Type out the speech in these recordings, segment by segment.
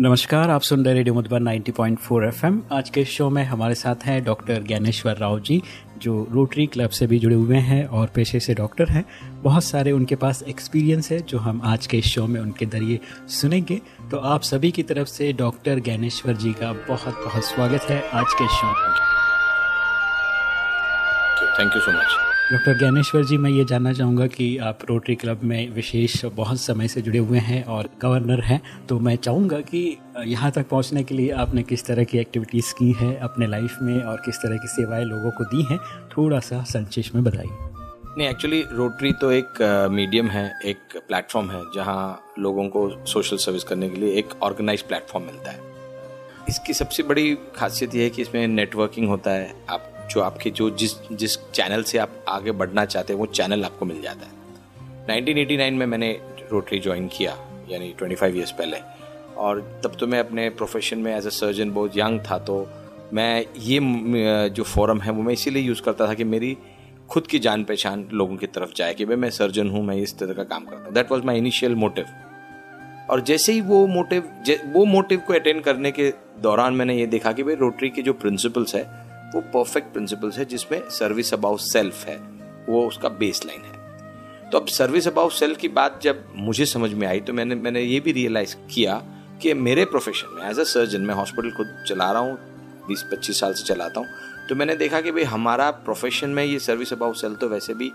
नमस्कार, आप सुन रहे रेडियो मधुबन 90.4 एफएम। आज के शो में हमारे साथ हैं डॉक्टर ज्ञानेश्वर राव जी, जो रोटरी क्लब से भी जुड़े हुए हैं और पेशे से डॉक्टर हैं। बहुत सारे उनके पास एक्सपीरियंस है, जो हम आज के शो में उनके ज़रिए सुनेंगे। तो आप सभी की तरफ़ से डॉक्टर ज्ञानेश्वर जी का बहुत बहुत स्वागत है आज के शो में। Thank you so much doctor Gyaneshwar ji, मैं ये जानना चाहूँगा कि आप रोटरी क्लब में विशेष बहुत समय से जुड़े हुए हैं और गवर्नर हैं तो मैं चाहूँगा कि यहाँ तक पहुँचने के लिए आपने किस तरह की एक्टिविटीज़ की हैं अपने लाइफ में और किस तरह की सेवाएँ लोगों को दी हैं, थोड़ा सा संक्षेप में बताइए। नहीं एक्चुअली रोटरी तो एक मीडियम है, एक प्लेटफॉर्म है, जहाँ लोगों को सोशल सर्विस करने के लिए एक ऑर्गेनाइज प्लेटफॉर्म मिलता है। इसकी सबसे बड़ी खासियत यह है कि इसमें नेटवर्किंग होता है, आप जो आपके, जो जिस जिस चैनल से आप आगे बढ़ना चाहते हैं, वो चैनल आपको मिल जाता है। 1989 में मैंने रोटरी ज्वाइन किया, यानी 25 इयर्स पहले। और तब तो मैं अपने प्रोफेशन में एज अ सर्जन बहुत यंग था तो मैं ये, जो फोरम है, वो मैं इसीलिए यूज़ करता था कि मेरी खुद की जान पहचान लोगों की तरफ़ जाए कि भाई मैं सर्जन हूँ, मैं इस तरह का काम करता हूँ। That was my initial motive और जैसे ही वो मोटिव वो मोटिव को अटेंड करने के दौरान मैंने ये देखा कि भाई रोटरी के जो प्रिंसिपल्स है वो परफेक्ट प्रिंसिपल्स है जिसमें सर्विस अबाउट सेल्फ है। वो उसका बेस लाइन है। तो अब सर्विस अबाउट सेल्फ की बात जब मुझे समझ में आई तो मैंने मैंने ये भी रियलाइज़ किया कि मेरे प्रोफेशन में एज अ सर्जन मैं हॉस्पिटल खुद चला रहा हूँ, बीस पच्चीस साल से चलाता हूँ तो मैंने देखा कि भाई हमारा प्रोफेशन में ये सर्विस अबाउट सेल्फ तो वैसे भी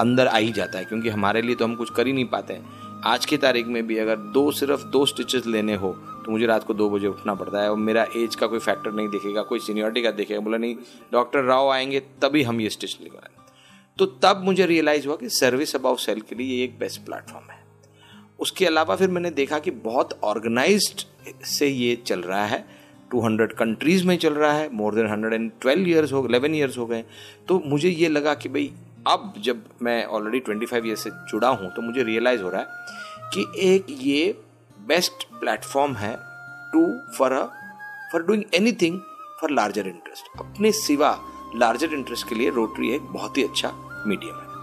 अंदर आ ही जाता है, क्योंकि हमारे लिए तो हम कुछ कर ही नहीं पाते हैं। आज की तारीख में भी अगर दो सिर्फ़ दो स्टिचेस लेने हो तो मुझे रात को दो बजे उठना पड़ता है और मेरा एज का कोई फैक्टर नहीं दिखेगा, कोई सीनियरिटी का दिखेगा। बोला, नहीं डॉक्टर राव आएँगे, तभी हम ये स्टिच लेकर तो तब मुझे रियलाइज़ हुआ कि सर्विस अबाउ सेल के लिए ये एक बेस्ट प्लेटफॉर्म है। उसके अलावा फिर मैंने देखा कि बहुत ऑर्गेनाइज से ये चल रहा है। 200 कंट्रीज़ में चल रहा है मोर देन 112 ईयर्स हो 11 ईयर्स हो गए। तो मुझे ये लगा कि भाई अब जब मैं ऑलरेडी 25 ईयर से जुड़ा हूँ तो मुझे रियलाइज़ हो रहा है कि एक ये बेस्ट प्लेटफॉर्म है to for a for doing anything for larger interest अपने सिवा लार्जर इंटरेस्ट के लिए रोटरी एक बहुत ही अच्छा मीडियम है।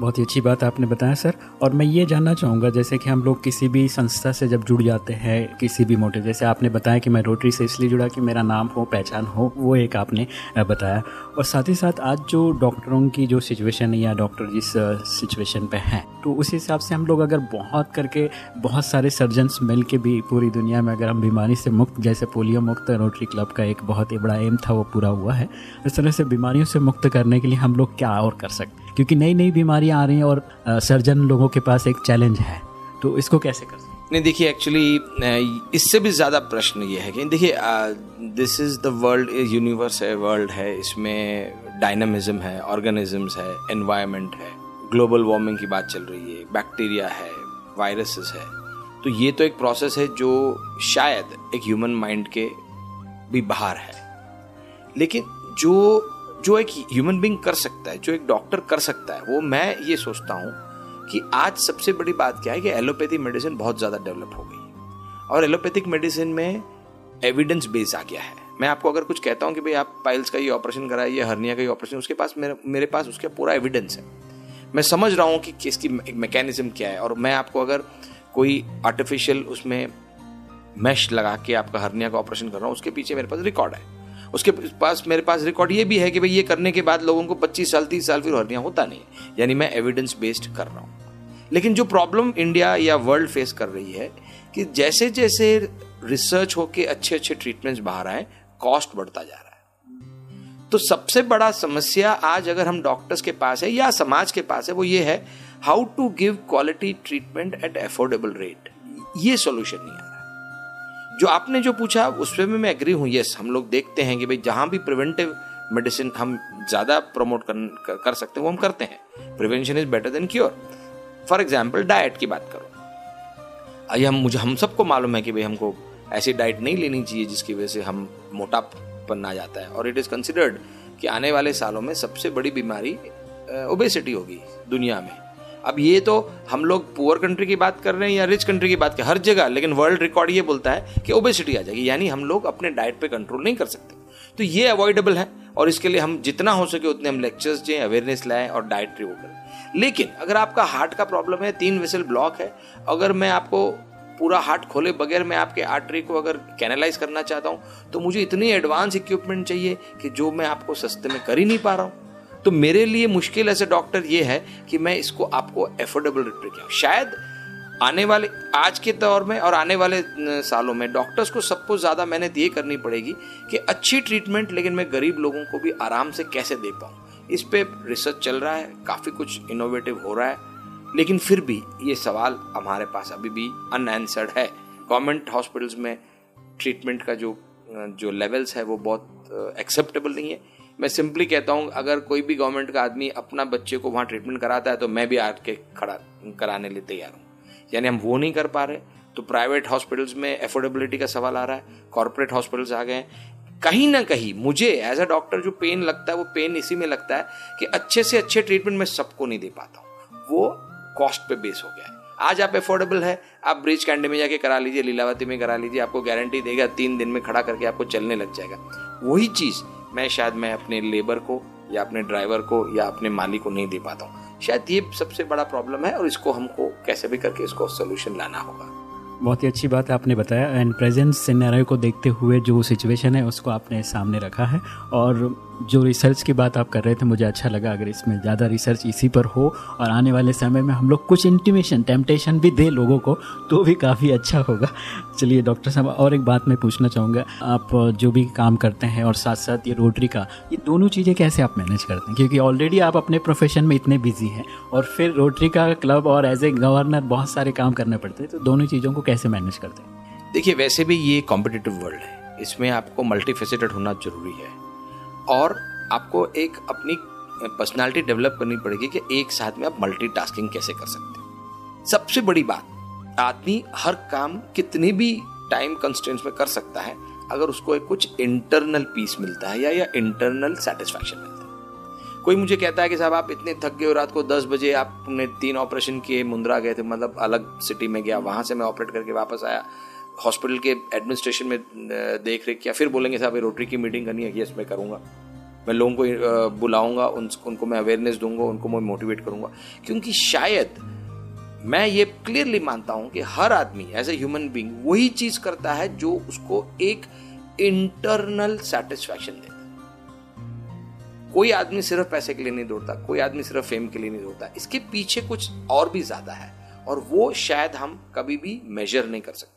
बहुत ही अच्छी बात आपने बताया, सर। और मैं ये जानना चाहूँगा, जैसे कि हम लोग किसी भी संस्था से जब जुड़ जाते हैं, किसी भी मोटे, जैसे आपने बताया कि मैं रोटरी से इसलिए जुड़ा कि मेरा नाम हो, पहचान हो, वो एक आपने बताया। और साथ ही साथ आज जो डॉक्टरों की जो सिचुएशन या डॉक्टर जिस सिचुएशन पे हैं तो उस हिसाब से हम लोग अगर बहुत करके बहुत सारे सर्जन्स मिल के भी पूरी दुनिया में अगर हम बीमारी से मुक्त, जैसे पोलियो मुक्त रोटरी क्लब का एक बहुत ही बड़ा एम था, वो पूरा हुआ है। इस तरह से बीमारियों से मुक्त करने के लिए हम लोग क्या और कर सकते क्योंकि नई नई बीमारियाँ आ रही हैं और सर्जन लोगों के पास एक चैलेंज है। तो इसको कैसे कर? सकते नहीं, देखिए एक्चुअली इससे भी ज़्यादा प्रश्न ये है कि, देखिए this is the world universe है वर्ल्ड है, इसमें डायनामिज्म है ऑर्गेनिजम्स है एनवायरनमेंट है ग्लोबल वार्मिंग की बात चल रही है बैक्टीरिया है वायरसेस है। तो ये तो एक प्रोसेस है जो शायद एक ह्यूमन माइंड के भी बाहर है। लेकिन जो जो एक ह्यूमन बींग कर सकता है, जो एक डॉक्टर कर सकता है, वो मैं ये सोचता हूँ कि आज सबसे बड़ी बात क्या है कि एलोपैथी मेडिसिन बहुत ज़्यादा डेवलप हो गई है। और एलोपैथिक मेडिसिन में एविडेंस बेस आ गया है। मैं आपको अगर कुछ कहता हूँ कि भाई आप पाइल्स का ये ऑपरेशन कराए ये हर्निया का ये ऑपरेशन उसके पास मेरे मेरे पास उसका पूरा एविडेंस है। मैं समझ रहा हूँ कि किसकी मैकेनिज्म क्या है। और मैं आपको अगर कोई आर्टिफिशियल उसमें मैश लगा के आपका हर्निया का ऑपरेशन कर रहा हूँ, उसके पीछे मेरे पास रिकॉर्ड है। उसके पास, मेरे पास रिकॉर्ड ये भी है कि भाई ये करने के बाद लोगों को 25 साल 30 साल फिर हर्निया होता नहीं यानी मैं एविडेंस बेस्ड कर रहा हूँ। लेकिन जो प्रॉब्लम इंडिया या वर्ल्ड फेस कर रही है कि जैसे जैसे रिसर्च होके अच्छे अच्छे ट्रीटमेंट्स बाहर आए कॉस्ट बढ़ता जा रहा है। तो सबसे बड़ा समस्या आज अगर हम डॉक्टर्स के पास है या समाज के पास है, वो ये है how to give quality treatment at affordable rate ये सोल्यूशन नहीं है। जो आपने जो पूछा उसमें भी मैं एग्री हूँ यस हम लोग देखते हैं कि भाई जहाँ भी प्रिवेंटिव मेडिसिन हम ज़्यादा प्रमोट कर, कर सकते हैं वो हम करते हैं। Prevention is better than cure for example diet की बात करो। आइए हम मुझे हम सबको मालूम है कि भाई हमको ऐसी डाइट नहीं लेनी चाहिए जिसकी वजह से हम मोटापन आ जाता है। और इट इज़ कंसिडर्ड कि आने वाले सालों में सबसे बड़ी बीमारी ओबेसिटी होगी दुनिया में। अब ये तो हम लोग पुअर कंट्री की बात कर रहे हैं या रिच कंट्री की बात कर हर जगह, लेकिन वर्ल्ड रिकॉर्ड ये बोलता है कि ओबेसिटी आ जाएगी, यानी हम लोग अपने डाइट पे कंट्रोल नहीं कर सकते। तो ये अवॉइडेबल है, और इसके लिए हम जितना हो सके उतने हम लेक्चर्स दें अवेयरनेस लाएँ और डाइट वो करें। लेकिन अगर आपका हार्ट का प्रॉब्लम है, तीन वेसल ब्लॉक है, अगर मैं आपको पूरा हार्ट खोले बगैर मैं आपके आर्टरी को अगर कैनलाइज करना चाहता हूँ तो मुझे इतनी एडवांस इक्विपमेंट चाहिए कि जो मैं आपको सस्ते में कर ही नहीं पा रहा हूँ। तो मेरे लिए मुश्किल ऐसे डॉक्टर ये है कि मैं इसको आपको एफोर्डेबल रेट पे शायद आने वाले, आज के दौर में और आने वाले सालों में डॉक्टर्स को सबको ज़्यादा मेहनत ये करनी पड़ेगी कि अच्छी ट्रीटमेंट लेकिन मैं गरीब लोगों को भी आराम से कैसे दे पाऊँ। इस पर रिसर्च चल रहा है, काफ़ी कुछ इनोवेटिव हो रहा है, लेकिन फिर भी ये सवाल हमारे पास अभी भी अनआंसर्ड है। गवर्नमेंट हॉस्पिटल्स में ट्रीटमेंट का जो जो लेवल्स है वो बहुत एक्सेप्टेबल नहीं है। मैं सिंपली कहता हूँ, अगर कोई भी गवर्नमेंट का आदमी अपना बच्चे को वहाँ ट्रीटमेंट कराता है तो मैं भी आके खड़ा, कराने लिए तैयार हूँ। यानी हम वो नहीं कर पा रहे तो प्राइवेट हॉस्पिटल्स में एफोर्डेबिलिटी का सवाल आ रहा है कॉरपोरेट हॉस्पिटल्स आ गए कहीं ना कहीं मुझे एज अ डॉक्टर जो पेन लगता है, वो पेन इसी में लगता है कि अच्छे से अच्छे ट्रीटमेंट मैं सबको नहीं दे पाता हूँ। वो कॉस्ट पे बेस हो गया है। आज आप अफोर्डेबल है, आप ब्रिज कैंडे में जाके करा लीजिए, लीलावती में करा लीजिए, आपको गारंटी देगा, तीन दिन में खड़ा करके आपको चलने लग जाएगा। वही चीज़ मैं शायद मैं अपने लेबर को या अपने ड्राइवर को या अपने मालिक को नहीं दे पाता हूँ। शायद ये सबसे बड़ा प्रॉब्लम है और इसको हमको कैसे भी करके इसको सोल्यूशन लाना होगा। बहुत ही अच्छी बात है आपने बताया एंड प्रेजेंट सिनेरियो को देखते हुए जो सिचुएशन है, उसको आपने सामने रखा है, और जो रिसर्च की बात आप कर रहे थे, मुझे अच्छा लगा। अगर इसमें ज़्यादा रिसर्च इसी पर हो और आने वाले समय में हम लोग कुछ इंटीमेशन टेम्पटेशन भी दे लोगों को तो भी काफ़ी अच्छा होगा। चलिए डॉक्टर साहब, और एक बात मैं पूछना चाहूँगा। आप जो भी काम करते हैं और साथ साथ ये रोटरी का, ये दोनों चीज़ें कैसे आप मैनेज करते हैं? क्योंकि ऑलरेडी आप अपने प्रोफेशन में इतने बिज़ी हैं और फिर रोटरी का क्लब और एज ए गवर्नर बहुत सारे काम करने पड़ते हैं तो दोनों चीज़ों को कैसे मैनेज करते हैं? देखिए, वैसे भी ये कॉम्पिटिटिव वर्ल्ड है। इसमें आपको मल्टी होना ज़रूरी है। और आपको एक अपनी पर्सनालिटी डेवलप करनी पड़ेगी कि एक साथ में आप मल्टीटास्किंग कैसे कर सकते हैं। सबसे बड़ी बात, आदमी हर काम कितने भी टाइम कंस्टेंट्स में कर सकता है, अगर उसको एक कुछ इंटरनल पीस मिलता है या या इंटरनल सेटिस्फैक्शन मिलता है। कोई मुझे कहता है कि साहब, आप इतने थक गए हो रात को दस बजे, आपने तीन ऑपरेशन किए, मुंद्रा गए थे मतलब अलग सिटी में गया, वहाँ से मैं ऑपरेट करके वापस आया। हॉस्पिटल के एडमिनिस्ट्रेशन में देख रेख किया, फिर बोलेंगे, साहब रोटरी की मीटिंग करनी है यस मैं करूँगा। मैं लोगों को बुलाऊँगा, उन, उनको मैं अवेयरनेस दूँगा, उनको मैं मोटिवेट करूँगा। क्योंकि शायद मैं ये क्लियरली मानता हूँ कि हर आदमी एज ए ह्यूमन बींग वही चीज़ करता है जो उसको एक इंटरनल सेटिस्फैक्शन देता कोई आदमी सिर्फ़ पैसे के लिए नहीं दौड़ता, कोई आदमी सिर्फ़ फेम के लिए नहीं दौड़ता। इसके पीछे कुछ और भी ज़्यादा है, और वो शायद हम कभी भी मेजर नहीं कर सकते।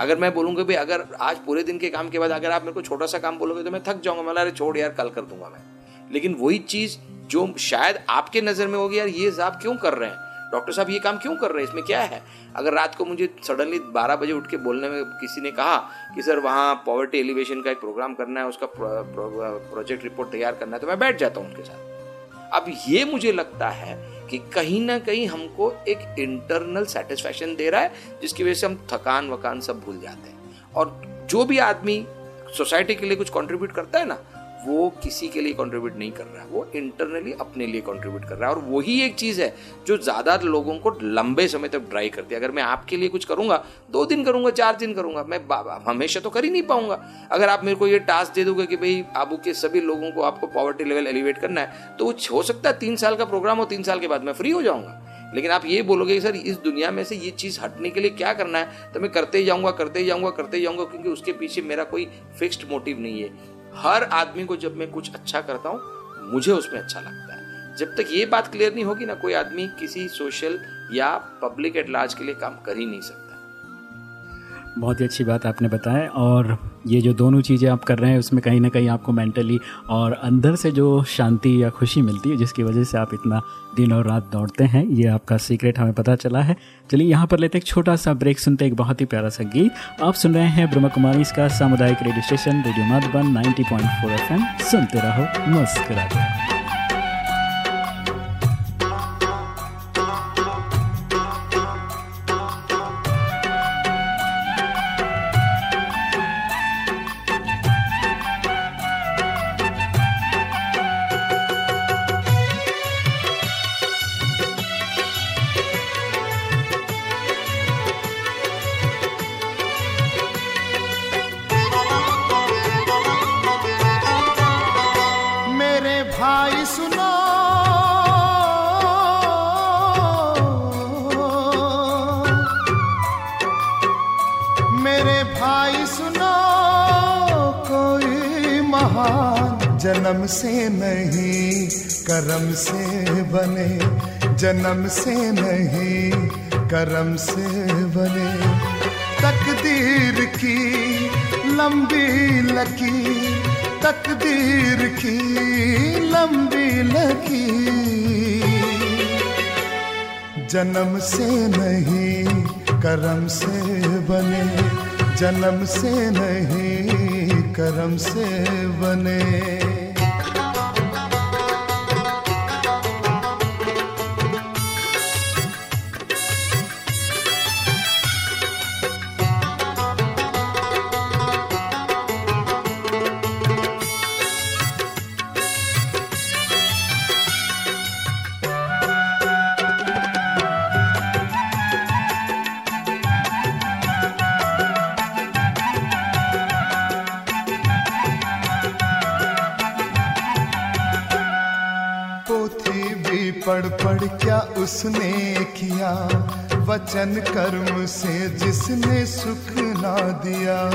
अगर मैं बोलूँगा भाई अगर आज पूरे दिन के काम के बाद अगर आप मेरे को छोटा सा काम बोलोगे तो मैं थक जाऊँगा। मैं अरे छोड़ यार, कल कर दूँगा मैं। लेकिन वही चीज़ जो शायद आपके नज़र में होगी, यार, ये आप क्यों कर रहे हैं? डॉक्टर साहब, ये काम क्यों कर रहे हैं? इसमें क्या है? अगर रात को मुझे सडनली बारह बजे उठ के बोलने में किसी ने कहा कि, सर, वहाँ पॉवर्टी एलिवेशन का एक प्रोग्राम करना है, उसका प्रोजेक्ट रिपोर्ट तैयार करना है तो मैं बैठ जाता हूँ उनके साथ। अब ये मुझे लगता है कि कहीं ना कहीं हमको एक इंटरनल सेटिस्फेक्शन दे रहा है, जिसकी वजह से हम थकान वकान सब भूल जाते हैं। और जो भी आदमी सोसाइटी के लिए कुछ कंट्रीब्यूट करता है ना वो किसी के लिए कंट्रीब्यूट नहीं कर रहा है वो इंटरनली अपने लिए कंट्रीब्यूट कर रहा है। और वही एक चीज़ है जो ज़्यादा लोगों को लंबे समय तक ड्राई करती है। अगर मैं आपके लिए कुछ करूँगा, दो दिन करूँगा, चार दिन करूँगा, मैं हमेशा तो कर ही नहीं पाऊँगा। अगर आप मेरे को ये टास्क दे दोगे कि भाई, आबू के सभी लोगों को आपको पॉवर्टी लेवल एलिवेट करना है तो हो सकता है तीन साल का प्रोग्राम हो, तीन साल के बाद मैं फ्री हो जाऊँगा। लेकिन आप ये बोलोगे सर, इस दुनिया में से ये चीज़ हटने के लिए क्या करना है? तो मैं करते ही जाऊँगा, करते ही जाऊँगा, करते ही जाऊँगा, क्योंकि उसके पीछे मेरा कोई फिक्स्ड मोटिव नहीं है। हर आदमी को जब मैं कुछ अच्छा करता हूँ, मुझे उसमें अच्छा लगता है। जब तक ये बात क्लियर नहीं होगी ना, कोई आदमी किसी सोशल या पब्लिक एट लार्ज के लिए काम कर ही नहीं सकता। बहुत ही अच्छी बात आपने बताया और ये जो दोनों चीज़ें आप कर रहे हैं, उसमें कहीं ना कहीं आपको मेंटली और अंदर से जो शांति या खुशी मिलती है, जिसकी वजह से आप इतना दिन और रात दौड़ते हैं, ये आपका सीक्रेट हमें पता चला है। चलिए यहाँ पर लेते एक छोटा सा ब्रेक सुनते एक बहुत ही प्यारा सा गीत। आप सुन रहे हैं ब्रह्म कुमारी इसका सामुदायिक radio station radio Madhuban 90.4 FM सुनते रहो मस्कर रहो। जन्म से नहीं, कर्म से बने। जन्म से नहीं, कर्म से बने। तकदीर की लंबी लकी, तकदीर की लंबी लकी। जन्म से नहीं, कर्म से बने। जन्म से नहीं, कर्म से बने। पढ़ क्या उसने किया? वचन कर्म से जिसने सुख ना दिया।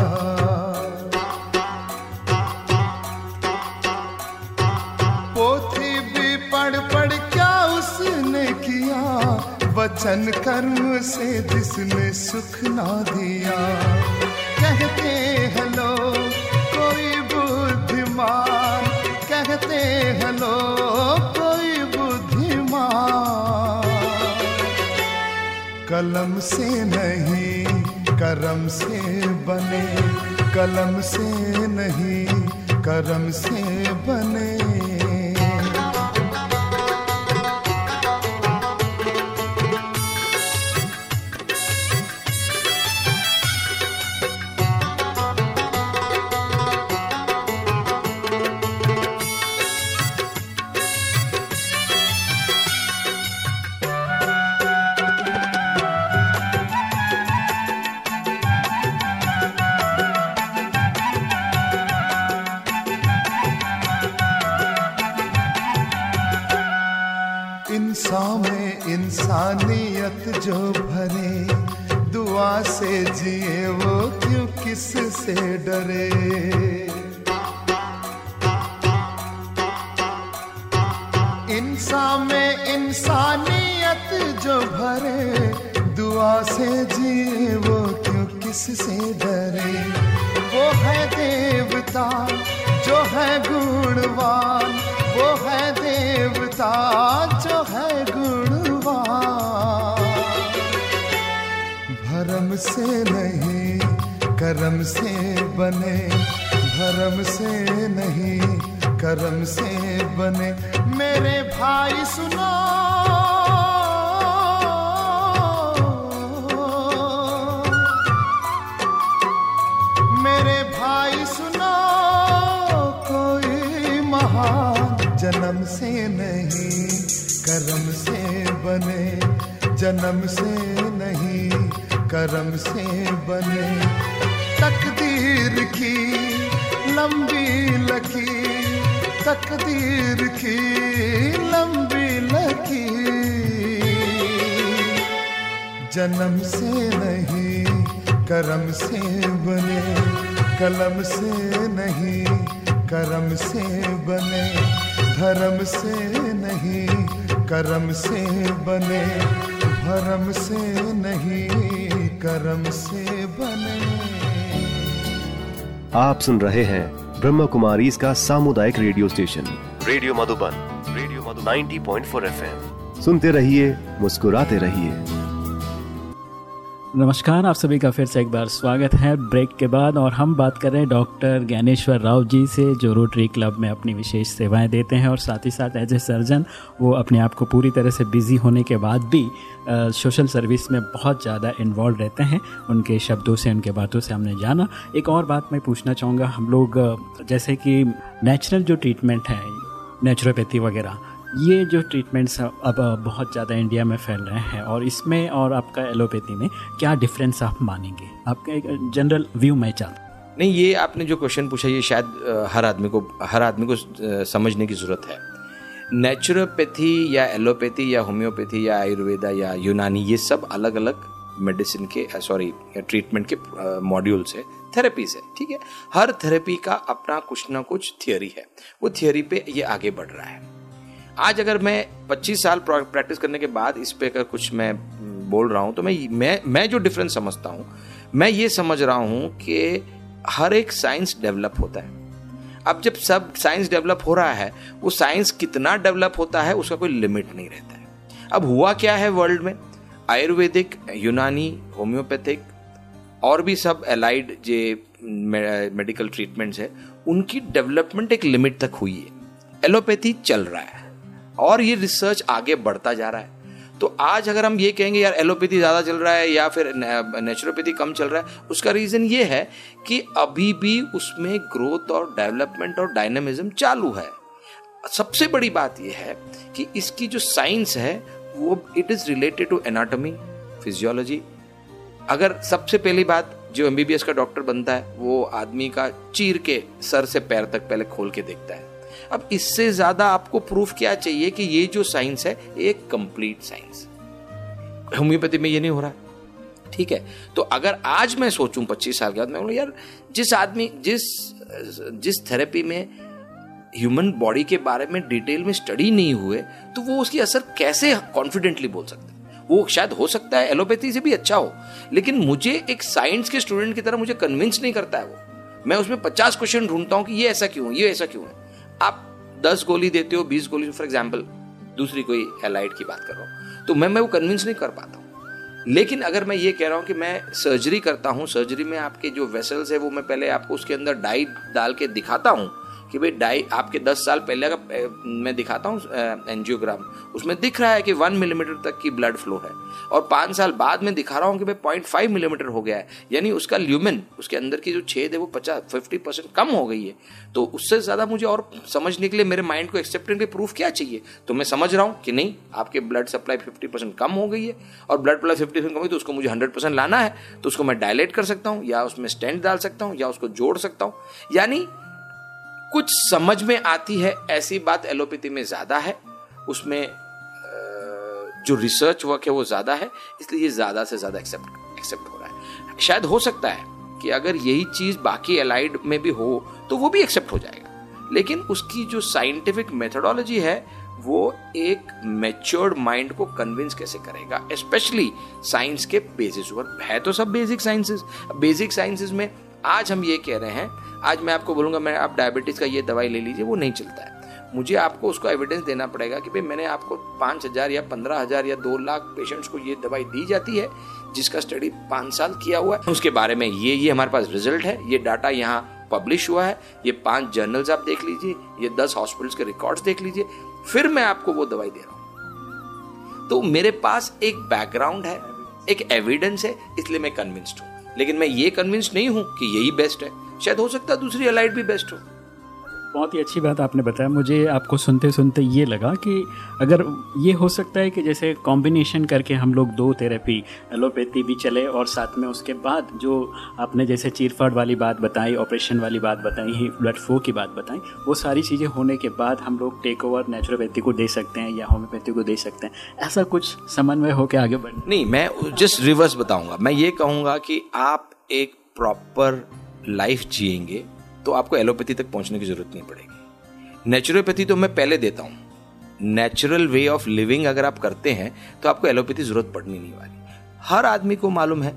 पोथी भी पढ़ पढ़ क्या उसने किया? वचन कर्म से जिसने सुख ना दिया। कहते हैं लोग कलम से नहीं करम से बने। कलम से नहीं करम से बने। से नहीं, कर्म से बने भरम से नहीं, कर्म से बने। मेरे भाई सुनो। मेरे भाई सुनो, कोई महान जन्म से नहीं, कर्म से बने, जन्म से नहीं कर्म से बने। तकदीर की लंबी लकी। तकदीर की लंबी लकी। जन्म से नहीं, करम से बने। कलम से नहीं, करम से बने। धर्म से नहीं कर्म से बने, भरम से नहीं, करम से बने। आप सुन रहे हैं ब्रह्म कुमारी इसका सामुदायिक radio station. Radio Madhuban radio Madhuban. 90.4 FM. सुनते रहिए, मुस्कुराते रहिए। नमस्कार आप सभी का फिर से एक बार स्वागत है ब्रेक के बाद और हम बात कर रहे हैं डॉक्टर ज्ञानेश्वर राव जी से जो रोटरी क्लब में अपनी विशेष सेवाएँ देते हैं और साथ ही साथ एज ए सर्जन वो अपने आप को पूरी तरह से बिज़ी होने के बाद भी आ, सोशल सर्विस में बहुत ज़्यादा इन्वॉल्व रहते हैं। उनके शब्दों से उनके बातों से हमने जाना। एक और बात मैं पूछना चाहूँगा हम लोग जैसे कि नेचुरल जो ट्रीटमेंट है नेचुरोपैथी वगैरह ये जो ट्रीटमेंट्स अब बहुत ज़्यादा इंडिया में फैल रहे हैं और इसमें और आपका एलोपैथी में क्या डिफरेंस आप मानेंगे? आपका एक जनरल व्यू मैं चाहता नहीं, ये आपने जो क्वेश्चन पूछा, ये शायद हर आदमी को, हर आदमी को समझने की ज़रूरत है। नेचुरोपैथी या एलोपैथी या होम्योपैथी या आयुर्वेदा या यूनानी ये सब अलग अलग मेडिसिन के सॉरी ट्रीटमेंट के मॉड्यूल्स है थेरेपीज है, ठीक है? हर थेरेपी का अपना कुछ ना कुछ थियोरी है। वो थियोरी पे ये आगे बढ़ रहा है। आज अगर मैं 25 साल प्रैक्टिस करने के बाद इस पे अगर कुछ मैं बोल रहा हूँ तो मैं मैं मैं जो डिफरेंस समझता हूँ, मैं ये समझ रहा हूँ कि हर एक साइंस डेवलप होता है। अब जब सब साइंस डेवलप हो रहा है, वो साइंस कितना डेवलप होता है, उसका कोई लिमिट नहीं रहता है। अब हुआ क्या है वर्ल्ड में? आयुर्वेदिक यूनानी होम्योपैथिक और भी सब एलाइड जे मेडिकल ट्रीटमेंट्स है, उनकी डेवलपमेंट एक लिमिट तक हुई है। एलोपैथी चल रहा है। और ये रिसर्च आगे बढ़ता जा रहा है। तो आज अगर हम ये कहेंगे, यार एलोपैथी ज़्यादा चल रहा है या फिर नेचुरोपैथी कम चल रहा है, उसका रीज़न ये है कि अभी भी उसमें ग्रोथ और डेवलपमेंट और डायनामिज्म चालू है। सबसे बड़ी बात यह है कि इसकी जो साइंस है, वो it is related to anatomy physiology अगर सबसे पहली बात जो एमबीबीएस का डॉक्टर बनता है, वो आदमी का चीर के सर से पैर तक पहले खोल के देखता है। अब इससे ज़्यादा आपको प्रूफ क्या चाहिए कि ये जो साइंस है एक कंप्लीट साइंस होम्योपैथी में ये नहीं हो रहा ठीक है? तो अगर आज मैं सोचूं पच्चीस साल के बाद, मैं बोलूँ, यार, जिस आदमी, जिस जिस थेरेपी में ह्यूमन बॉडी के बारे में डिटेल में स्टडी नहीं हुए तो वो उसकी असर कैसे कॉन्फिडेंटली बोल सकते वो शायद हो सकता है एलोपैथी से भी अच्छा हो, लेकिन मुझे एक साइंस के स्टूडेंट की तरह मुझे कन्विंस नहीं करता है वो। मैं उसमें पचास क्वेश्चन ढूंढता हूँ कि ये ऐसा क्यों ये ऐसा क्यों है। आप दस गोली देते हो, बीस गोली फॉर एग्ज़ाम्पल दूसरी कोई एलाइड की बात कर रहा हूँ तो मैं मैं वो कन्विंस नहीं कर पाता हूँ। लेकिन अगर मैं ये कह रहा हूँ कि मैं सर्जरी करता हूँ सर्जरी में आपके जो वेसल्स है, वो मैं पहले आपको उसके अंदर डाई डाल के दिखाता हूँ कि भाई डाई, आपके 10 साल पहले का मैं दिखाता हूँ एनजियोग्राम उसमें दिख रहा है कि वन मिलीमीटर तक की ब्लड फ्लो है। और पाँच साल बाद में दिखा रहा हूँ कि भाई पॉइंट फाइव मिलीमीटर हो गया है। यानी उसका ल्यूमिन उसके अंदर की जो छेद है वो पचास फिफ्टी परसेंट कम हो गई है। तो उससे ज़्यादा मुझे और समझने के लिए मेरे माइंड को एक्सेप्टेंट के प्रूफ क्या चाहिए? तो मैं समझ रहा हूँ कि नहीं, आपके ब्लड सप्लाई फिफ्टी परसेंट कम हो गई है। और ब्लड सप्लाई फिफ्टी परसेंट कम हुई तो उसको मुझे हंड्रेड परसेंट लाना है। तो उसको मैं डायलेट कर सकता हूँ, या उसमें स्टेंट डाल सकता हूँ, या उसको जोड़ सकता हूँ। यानी कुछ समझ में आती है, ऐसी बात एलोपैथी में ज़्यादा है। उसमें जो रिसर्च वर्क है वो ज़्यादा है, इसलिए ये ज़्यादा से ज़्यादा एक्सेप्ट एक्सेप्ट हो रहा है। शायद हो सकता है कि अगर यही चीज़ बाकी एलाइड में भी हो तो वो भी एक्सेप्ट हो जाएगा। लेकिन उसकी जो साइंटिफिक मेथडोलॉजी है, वो एक मेच्योर्ड माइंड को कन्विंस कैसे करेगा? स्पेशली साइंस के बेसिस पर। है तो सब बेसिक साइंसेस बेसिक साइंसेस में आज हम ये कह रहे हैं आज मैं आपको बोलूँगा, मैं, आप डायबिटीज़ का ये दवाई ले लीजिए, वो नहीं चलता है। मुझे आपको उसको एविडेंस देना पड़ेगा कि भाई मैंने आपको पाँच हज़ार या पंद्रह हज़ार या दो लाख पेशेंट्स को ये दवाई दी जाती है, जिसका स्टडी पाँच साल किया हुआ है। उसके बारे में ये ये हमारे पास रिज़ल्ट है, ये डाटा यहाँ पब्लिश हुआ है, ये पाँच जर्नल्स आप देख लीजिए, ये दस हॉस्पिटल्स के रिकॉर्ड्स देख लीजिए, फिर मैं आपको वो दवाई दे रहा हूँ। तो मेरे पास एक बैकग्राउंड है, एक एविडेंस है, इसलिए मैं कन्विंस्ड हूँ। लेकिन मैं ये कन्विंस नहीं हूँ कि यही बेस्ट है। शायद हो सकता है दूसरी अलाइड भी बेस्ट हो। बहुत ही अच्छी बात आपने बताया। मुझे आपको सुनते सुनते ये लगा कि अगर ये हो सकता है कि जैसे कॉम्बिनेशन करके हम लोग दो थेरेपी एलोपैथी भी चले और साथ में उसके बाद जो आपने जैसे चीरफाड़ वाली बात बताई ऑपरेशन वाली बात बताई ब्लड फ्लो की बात बताई वो सारी चीज़ें होने के बाद हम लोग टेक ओवर नेचुरोपैथी को दे सकते हैं या होम्योपैथी को दे सकते हैं। ऐसा कुछ समन्वय होकर आगे बढ़ नहीं मैं जस्ट रिवर्स बताऊँगा। मैं ये कहूँगा कि आप एक प्रॉपर लाइफ जिएँगे तो आपको एलोपैथी तक पहुँचने की ज़रूरत नहीं पड़ेगी। नेचुरोपैथी तो मैं पहले देता हूँ। नेचुरल वे ऑफ़ लिविंग अगर आप करते हैं तो आपको एलोपैथी ज़रूरत पड़नी नहीं वाली। हर आदमी को मालूम है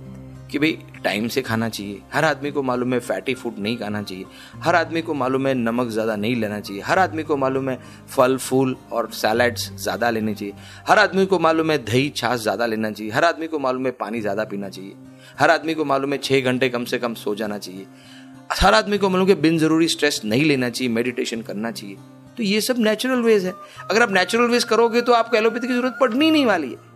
कि भाई टाइम से खाना चाहिए। हर आदमी को मालूम है फैटी फ़ूड नहीं खाना चाहिए। हर आदमी को मालूम है नमक ज़्यादा नहीं लेना चाहिए। हर आदमी को मालूम है फल, फूल और सैलड्स ज़्यादा लेने चाहिए। हर आदमी को मालूम है दही, छाछ ज़्यादा लेना चाहिए। हर आदमी को मालूम है पानी ज़्यादा पीना चाहिए। हर आदमी को मालूम है छः घंटे कम से कम सो जाना चाहिए। हर आदमी को मालूम है बिन ज़रूरी स्ट्रेस नहीं लेना चाहिए मेडिटेशन करना चाहिए। तो ये सब नेचुरल वेज है। अगर आप नेचुरल वेज करोगे तो आपको एलोपैथी की ज़रूरत पड़नी नहीं वाली है।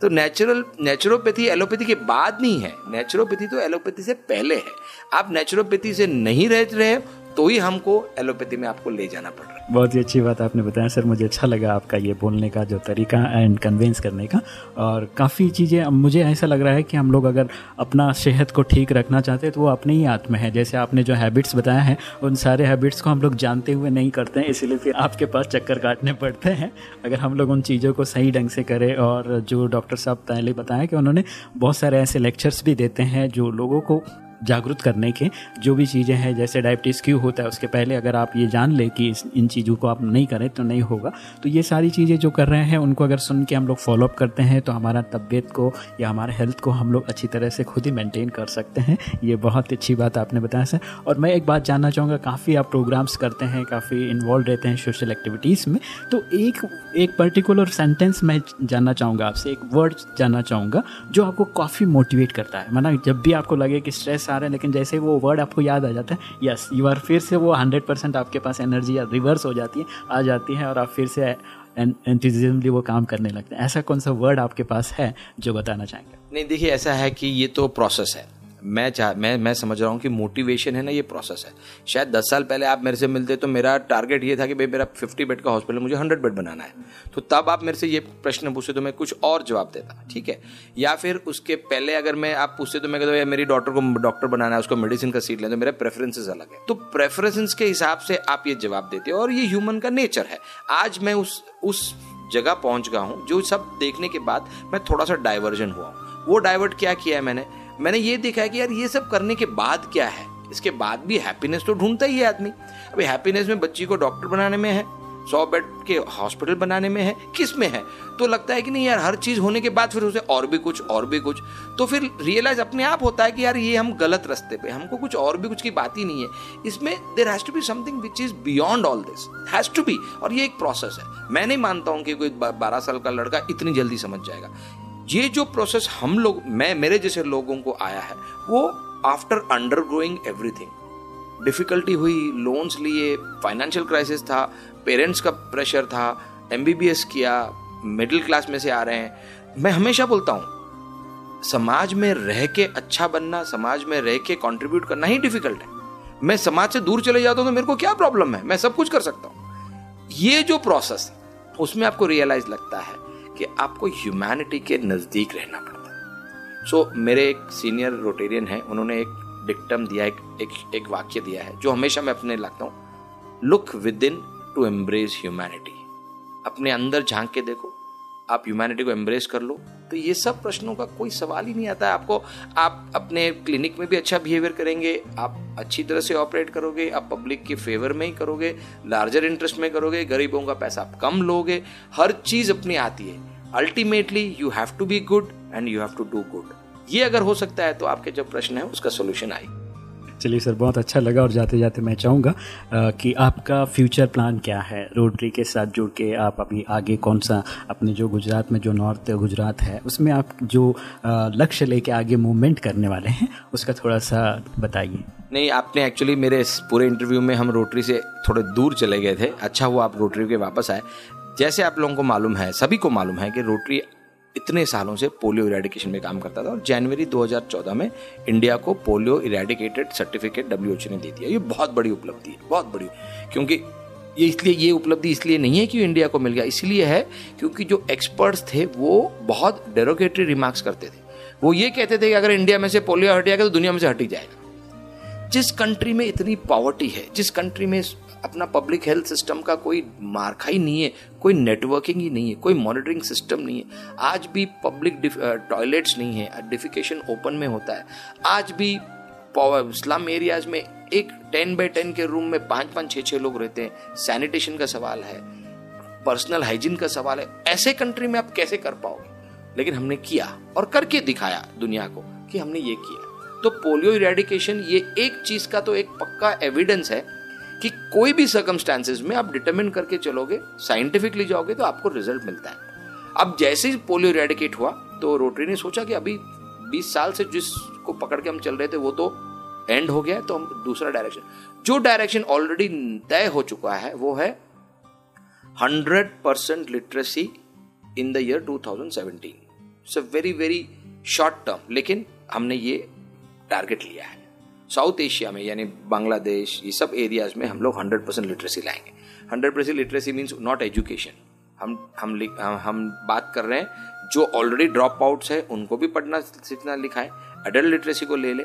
तो नेचुरल नेचुरोपैथी एलोपैथी के बाद नहीं है। नेचुरोपैथी तो एलोपैथी से पहले है। आप नेचुरोपैथी से नहीं रह रहे तो ही हमको एलोपैथी में आपको ले जाना पड़ रहा है। बहुत ही अच्छी बात आपने बताया, सर, मुझे अच्छा लगा आपका ये बोलने का जो तरीका एंड कन्विंस करने का। और काफ़ी चीज़ें, मुझे ऐसा लग रहा है कि हम लोग अगर अपना सेहत को ठीक रखना चाहते हैं तो वो अपने ही हाथ में है। जैसे आपने जो हैबिट्स बताया है, उन सारे हैबिट्स को हम लोग जानते हुए नहीं करते हैं, इसीलिए फिर आपके पास चक्कर काटने पड़ते हैं। अगर हम लोग उन चीज़ों को सही ढंग से करें, और जो डॉक्टर साहब पहले बताया कि उन्होंने बहुत सारे ऐसे लेक्चर्स भी देते हैं, जो लोगों को जागरूक करने के जो भी चीज़ें हैं, जैसे डायबिटीज़ क्यों होता है, उसके पहले अगर आप ये जान लें कि इन चीज़ों को आप नहीं करें तो नहीं होगा। तो ये सारी चीज़ें जो कर रहे हैं, उनको अगर सुन के हम लोग फॉलोअप करते हैं तो हमारा तबीयत को या हमारे हेल्थ को हम लोग अच्छी तरह से खुद ही मेंटेन कर सकते हैं। ये बहुत अच्छी बात आपने बताया सर और मैं एक बात जानना चाहूँगा, काफ़ी आप प्रोग्राम्स करते हैं, काफ़ी इन्वॉल्व रहते हैं सोशल एक्टिविटीज़ में। तो एक एक पर्टिकुलर सेंटेंस मैं जानना चाहूँगा, आपसे एक वर्ड जानना चाहूँगा, जो आपको काफ़ी मोटिवेट करता है। माना जब भी आपको लगे कि स्ट्रेस आ रहा है लेकिन जैसे वो वर्ड आपको याद आ जाता है यस यू आर फिर से वो हंड्रेड परसेंट आपके पास एनर्जी या रिवर्स हो जाती है, आ जाती है और आप फिर से एंथुजिज्मली वो काम करने लगते हैं। ऐसा कौन सा वर्ड आपके पास है जो बताना चाहेंगे? नहीं, देखिए, ऐसा है कि ये तो प्रोसेस है। मैं चाह, मैं मैं समझ रहा हूँ कि मोटिवेशन है ना, ये प्रोसेस है। शायद दस साल पहले आप मेरे से मिलते तो मेरा टारगेट ये था कि भाई मेरा फिफ्टी बेड का हॉस्पिटल मुझे हंड्रेड बेड बनाना है। तो तब आप मेरे से ये प्रश्न पूछते तो मैं कुछ और जवाब देता ठीक है? या फिर उसके पहले अगर मैं, आप पूछते तो मैं कहता मेरी डॉक्टर को डॉक्टर बनाना है, उसको मेडिसिन का सीट लें तो मेरे प्रेफरेंसेस अलग है। तो प्रेफरेंसेस के हिसाब से आप ये जवाब देते हो, और ये ह्यूमन का नेचर है। आज मैं उस उस जगह पहुँच गया हूँ, जो सब देखने के बाद मैं थोड़ा सा डाइवर्जन हुआ हूँ। वो डाइवर्ट क्या किया है मैंने? मैंने ये देखा है कि यार ये सब करने के बाद क्या है? इसके बाद भी हैप्पीनेस तो ढूंढता ही है आदमी। अभी हैप्पीनेस में बच्ची को डॉक्टर बनाने में है, सौ बेड के हॉस्पिटल बनाने में है, किसमें है? तो लगता है कि नहीं यार, हर चीज़ होने के बाद फिर उसे और भी कुछ, और भी कुछ। तो फिर रियलाइज़ अपने आप होता है कि यार ये हम गलत रास्ते पे, हमको कुछ और भी कुछ की बात ही नहीं है। इसमें there has to be something which is beyond all this has to be और ये एक प्रोसेस है। मैं नहीं मानता हूँ कि कोई बारह साल का लड़का इतनी जल्दी समझ जाएगा। ये जो प्रोसेस हम लोग, मैं, मेरे जैसे लोगों को आया है, वो after under growing everything difficulty हुई लोन्स लिए फाइनेंशियल क्राइसिस था पेरेंट्स का प्रेशर था एमबीबीएस किया मिडिल क्लास में से आ रहे हैं। मैं हमेशा बोलता हूँ, समाज में रह के अच्छा बनना, समाज में रह के कंट्रीब्यूट करना ही डिफ़िकल्ट है। मैं समाज से दूर चले जाता हूँ तो मेरे को क्या प्रॉब्लम है? मैं सब कुछ कर सकता हूँ। ये जो प्रोसेस उसमें आपको रियलाइज़ लगता है कि आपको ह्यूमैनिटी के नज़दीक रहना पड़ता है। सो so, मेरे एक सीनियर रोटेरियन है उन्होंने एक डिक्टम दिया एक एक, एक वाक्य दिया है जो हमेशा मैं अपने लगता हूँ। Look within to embrace humanity अपने अंदर झाँक के देखो आप ह्यूमैनिटी को एम्ब्रेस कर लो तो ये सब प्रश्नों का कोई सवाल ही नहीं आता है। आपको आप अपने क्लिनिक में भी अच्छा बिहेवियर करेंगे आप अच्छी तरह से ऑपरेट करोगे आप पब्लिक के फेवर में ही करोगे लार्जर इंटरेस्ट में करोगे गरीबों का पैसा आप कम लोगे हर चीज़ अपनी आती है। Ultimately you have to be good and you have to do good ये अगर हो सकता है तो आपके जो प्रश्न है उसका सोल्यूशन आई चलिए सर बहुत अच्छा लगा और जाते जाते मैं चाहूँगा कि आपका फ्यूचर प्लान क्या है? रोटरी के साथ जुड़ के आप अभी आगे कौन सा अपने जो गुजरात में जो नॉर्थ गुजरात है उसमें आप जो लक्ष्य लेके आगे मूवमेंट करने वाले हैं उसका थोड़ा सा बताइए। नहीं आपने एक्चुअली मेरे पूरे इंटरव्यू में हम रोटरी से थोड़े दूर चले गए थे। अच्छा हुआ आप रोटरी के वापस आए। जैसे आप लोगों को मालूम है, सभी को मालूम है कि रोटरी इतने सालों से पोलियो इरेडिकेशन में काम करता था और जनवरी 2014 में इंडिया को पोलियो इरेडिकेटेड सर्टिफिकेट डब्ल्यू ने दे दिया। ये बहुत बड़ी उपलब्धि है, बहुत बड़ी। क्योंकि ये इसलिए, ये उपलब्धि इसलिए नहीं है कि इंडिया को मिल गया। इसलिए है क्योंकि जो एक्सपर्ट्स थे, वो बहुत डेरोगेटरी रिमार्क्स करते थे। वो ये कहते थे कि अगर इंडिया में से पोलियो हट जाएगा तो दुनिया में से हट ही जाएगा। जिस कंट्री में इतनी पॉवर्टी है, जिस कंट्री में अपना पब्लिक हेल्थ सिस्टम का कोई मार्का ही नहीं है, कोई नेटवर्किंग ही नहीं है, कोई मॉनिटरिंग सिस्टम नहीं है। आज भी पब्लिक टॉयलेट्स नहीं है डिफिकेशन ओपन में होता है। आज भी स्लम एरियाज़ में एक टेन बाई टेन के रूम में पाँच पाँच छः छः लोग रहते हैं। सैनिटेशन का सवाल है पर्सनल हाइजीन का सवाल है। ऐसे कंट्री में आप कैसे कर पाओगे? लेकिन हमने किया और करके दिखाया दुनिया को कि हमने ये किया। तो पोलियो इरेडिकेशन ये एक चीज़ का तो एक पक्का एविडेंस है कि कोई भी सर्कमस्टांसेस में आप डिटरमिन करके चलोगे साइंटिफिकली जाओगे तो आपको रिज़ल्ट मिलता है। अब जैसे ही पोलियो रेडिकेट हुआ तो रोटरी ने सोचा कि अभी 20 साल से जिसको पकड़ के हम चल रहे थे, वो तो एंड हो गया है तो हम दूसरा डायरेक्शन जो डायरेक्शन ऑलरेडी तय हो चुका है, वो है hundred percent literacy in the year 2017 it's a very very short term लेकिन हमने ये टारगेट लिया है। साउथ एशिया में, यानी बांग्लादेश, ये सब एरियाज़ में हम लोग हंड्रेड परसेंट लिटरेसी लाएँगे। Hundred percent literacy means not education हम हम हम बात कर रहे हैं, जो ऑलरेडी ड्रॉप आउट्स है, उनको भी पढ़ना, सीखना, लिखाए। अडल्ट लिटरेसी को ले ले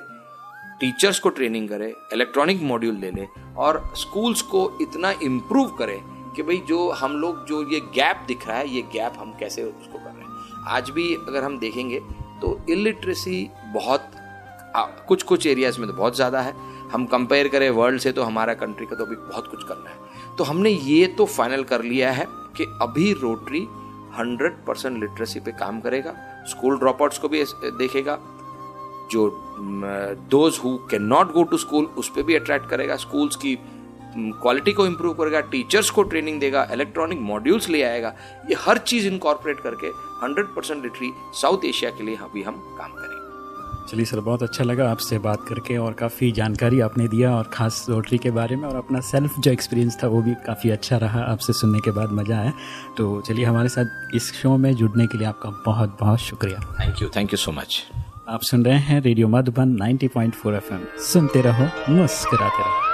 टीचर्स को ट्रेनिंग करे इलेक्ट्रॉनिक मॉड्यूल ले ले, और स्कूल्स को इतना इम्प्रूव करे कि भाई जो हम लोग, जो ये गैप दिख रहा है, ये गैप हम कैसे उसको कर रहे हैं। आज भी अगर हम देखेंगे तो इलिटरेसी बहुत कुछ कुछ एरियाज़ में तो बहुत ज़्यादा है। हम कंपेयर करें वर्ल्ड से तो हमारा कंट्री का तो अभी बहुत कुछ करना है। तो हमने ये तो फाइनल कर लिया है कि अभी रोटरी हंड्रेड परसेंट लिटरेसी पे काम करेगा। स्कूल ड्रॉप को भी देखेगा। जो those who can not go to school उस पर भी अट्रैक्ट करेगा। स्कूल्स की क्वालिटी को इम्प्रूव करेगा। टीचर्स को ट्रेनिंग देगा। इलेक्ट्रॉनिक मॉड्यूल्स ले आएगा। ये हर चीज़ इनकॉर्पोरेट करके 100 परसेंट लिटरी साउथ एशिया के लिए अभी हम काम करेंगे। चलिए सर बहुत अच्छा लगा आपसे बात करके और काफ़ी जानकारी आपने दिया और ख़ास रोटरी के बारे में और अपना सेल्फ जो एक्सपीरियंस था वो भी काफ़ी अच्छा रहा। आपसे सुनने के बाद मज़ा आया। तो चलिए हमारे साथ इस शो में जुड़ने के लिए आपका बहुत बहुत शुक्रिया। Thank you thank you so much आप सुन रहे हैं रेडियो मधुबन 90.4 एफएम। सुनते रहो मुस्कराते रहो।